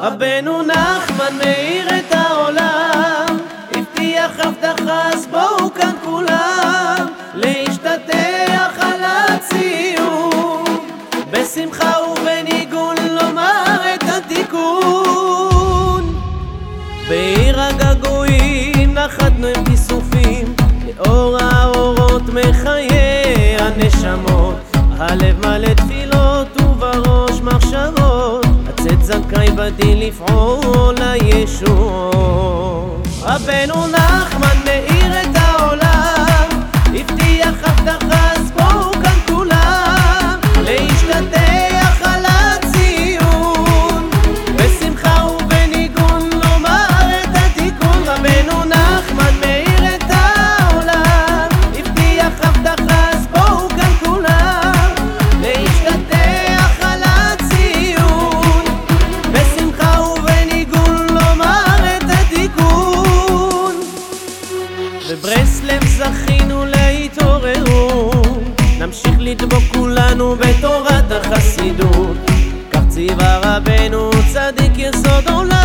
רבנו נחמן מאיר את העולם הבטיח הבטחה אז בואו כאן כולם להשתטח על הציון בשמחה ובניגון לומר את התיקון. בעיר הגעגועים נחתנו עם כיסופים לאור האורות מחיי הנשמות. הלב מלא תפילות בדין לפעול לישוע. רבנו נחמן מאיר בברסלב זכינו להתעוררות. נמשיך לדבוק כולנו בתורת החסידות. כך ציווה רבנו צדיק יסוד עולם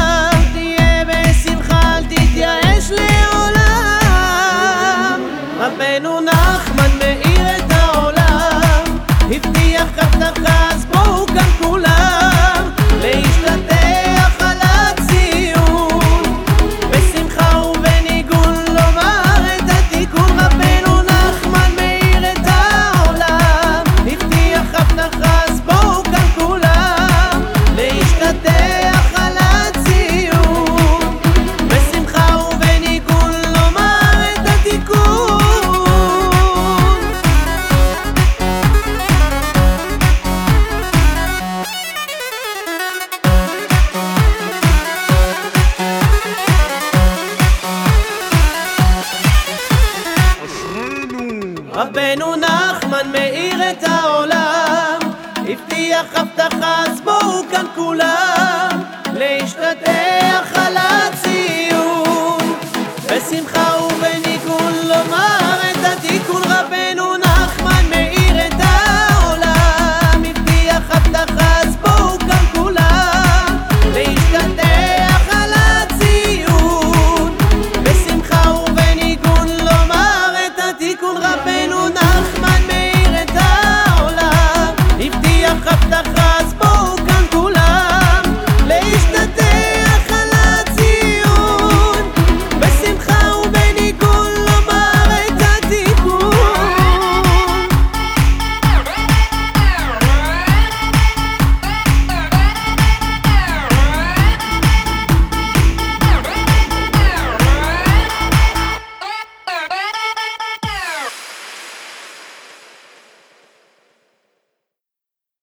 רבנו נחמן מאיר את העולם, הבטיח הבטחה אז בואו כאן כולם, להשתתח על הציבור